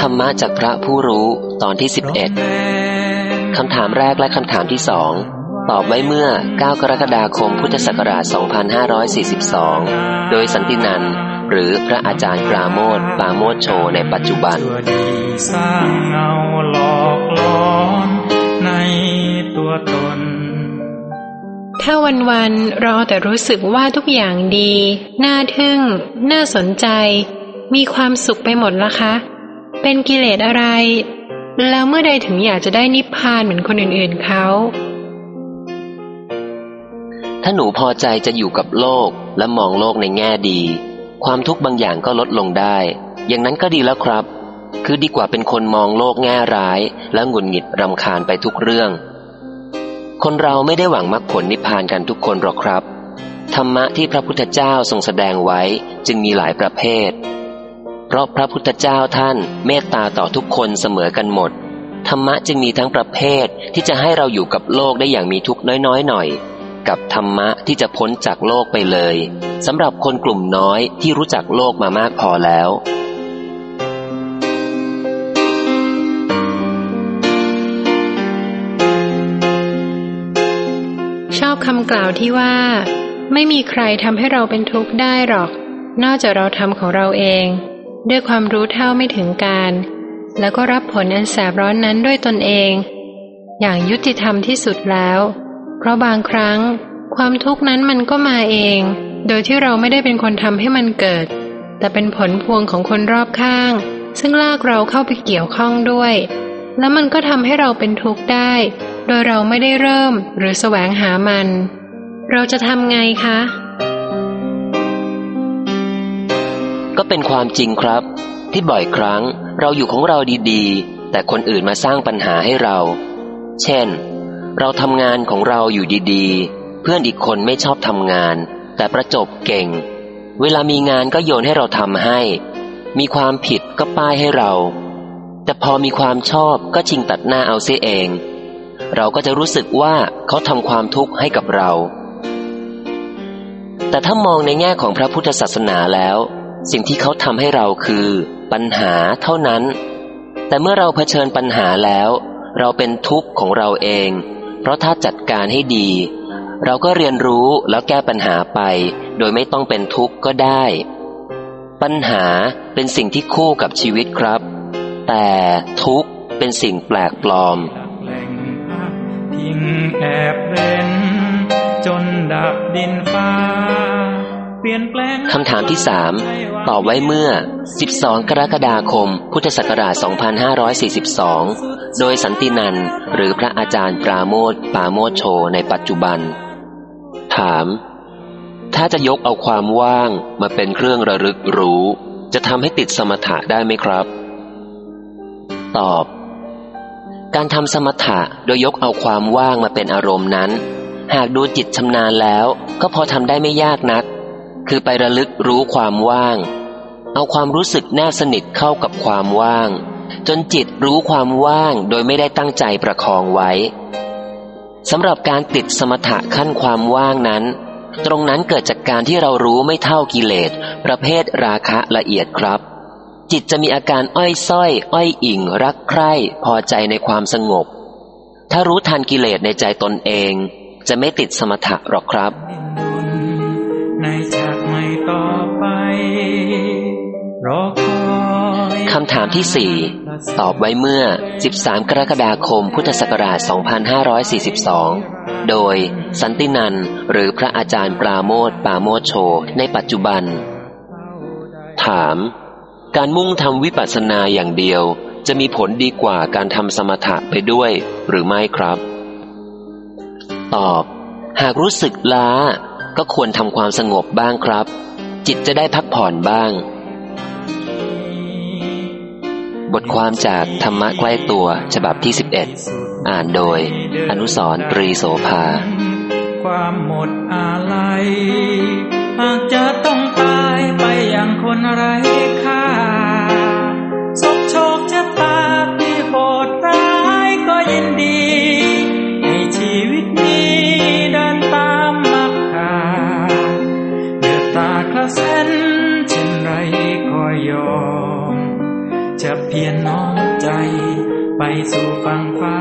ธรรมะจากพระผู้รู้ตอนที่ 11 คำถามแรกและคำถามที่สองตอบไว้เมื่อ 9 กรกฎาคมพุทธศักราช 2542 โดยสันตินันหรือพระอาจารย์ปราโมทปราโมทโชในปัจจุบัน สร้างเงาหลอกลอนในตัวตน ถ้าวันๆเราเอาแต่รู้สึกว่าทุกอย่างดี น่าทึ่ง น่าสนใจ มีความสุขไปหมดละคะ เป็นกิเลสอะไร แล้วเมื่อใดถึงอยากจะได้นิพพานเหมือนคนอื่นๆเขา ถ้าหนูพอใจจะอยู่กับโลกและมองโลกในแง่ดี ความทุกข์บางอย่างก็ลดลงได้ อย่างนั้นก็ดีแล้วครับ คือดีกว่าเป็นคนมองโลกแง่ร้าย และหงุดหงิดรำคาญไปทุกเรื่อง คนเราไม่ได้หวังมรรคผลนิพพานกันทุกคนหรอกครับ ธรรมะที่พระพุทธเจ้าทรงแสดงไว้จึงมีหลายประเภท เพราะพระพุทธเจ้าท่านเมตตาต่อทุกคนเสมอกันหมด ธรรมะจึงมีทั้งประเภทที่จะให้เราอยู่กับโลกได้อย่างมีทุกข์น้อยๆหน่อย กับธรรมะที่จะพ้นจากโลกไปเลยสำหรับคนกลุ่มน้อยที่รู้จักโลกมามากพอแล้วชอบคำกล่าวที่ว่า ไม่มีใครทำให้เราเป็นทุกข์ได้หรอก นอกจากเราทำของเราเอง ด้วยความรู้เท่าไม่ถึงการ แล้วก็รับผลอันแสบร้อนนั้นด้วยตนเอง อย่างยุติธรรมที่สุดแล้ว เพราะบางครั้ง ความทุกข์นั้นมันก็มาเอง โดยที่เราไม่ได้เป็นคนทำให้มันเกิด แต่เป็นผลพวงของคนรอบข้าง ซึ่งลากเราเข้าไปเกี่ยวข้องด้วย แล้วมันก็ทำให้เราเป็นทุกข์ได้ โดยเราไม่ได้เริ่มหรือแสวงหามัน เราจะทำไงคะ ก็เป็นความจริงครับ ที่บ่อยครั้งเราอยู่ของเราดีๆ แต่คนอื่นมาสร้างปัญหาให้เรา เช่น เราทำงานของเราอยู่ดีๆ เพื่อนอีกคนไม่ชอบทำงาน แต่ประจบเก่ง เวลามีงานก็โยนให้เราทำให้ มีความผิดก็ป้ายให้เรา แต่พอมีความชอบก็ชิงตัดหน้าเอาเสียเอง เราก็จะรู้สึกว่าเขาทำความทุกข์ให้กับเราแต่ถ้ามองในแง่ของพระพุทธศาสนาแล้ว สิ่งที่เขาทำให้เราคือ ปัญหาเท่านั้น แต่เมื่อเราเผชิญปัญหาแล้ว เราเป็นทุกข์ของเราเอง เพราะถ้าจัดการให้ดี เราก็เรียนรู้แล้วแก้ปัญหาไป โดยไม่ต้องเป็นทุกข์ก็ได้ ปัญหาเป็นสิ่งที่คู่กับชีวิตครับ แต่ทุกข์เป็นสิ่งแปลกปลอมดักแหล่งพักพิงแอบเร้นจนดับดินฟ้า คำถามที่สามตอบไว้เมื่อ 12 กรกฎาคม พุทธศักราช 2542 โดยสันตินันหรือพระอาจารย์ปราโมทปราโมทโชในปัจจุบัน ถาม ถ้าจะยกเอาความว่างมาเป็นเครื่องระลึกรู้ จะทำให้ติดสมถะได้ไหมครับ ตอบ การทำสมถะโดยยกเอาความว่างมาเป็นอารมณ์นั้น หากดูจิตชำนาญแล้ว ก็พอทำได้ไม่ยากนัก คือไประลึกรู้ความว่าง เอาความรู้สึกแนบสนิทเข้ากับความว่าง จนจิตรู้ความว่างโดยไม่ได้ตั้งใจประคองไว้สำหรับการติดสมถะขั้นความว่างนั้น ตรงนั้นเกิดจากการที่เรารู้ไม่เท่ากิเลส ประเภทราคะละเอียดครับ จิตจะมีอาการอ้อยส้อย อ้อยอิ่ง รักใคร่ พอใจในความสงบ ถ้ารู้ทันกิเลสในใจตนเอง จะไม่ติดสมถะหรอกครับ ในจากไม่ต่อไปรอคอยคำถามที่สี่ตอบไว้เมื่อ 13 กรกฎาคม พุทธศักราช 2542 โดย สันตินันหรือพระอาจารย์ปราโมทปราโมทโช ในปัจจุบัน ถาม การมุ่งทำวิปัสสนาอย่างเดียว จะมีผลดีกว่าการทำสมถะไปด้วยหรือไม่ครับ ตอบ หากรู้สึกล้า ก็ควรทำความสงบบ้างครับ จิตจะได้พักผ่อนบ้าง บทความจากธรรมะใกล้ตัวฉบับที่ 11 อ่านโดย อนุสรณ์ปรีโสภา ความหมดอาลัย จะเพียรน้อมใจ ไปสู่ฝั่งฟ้า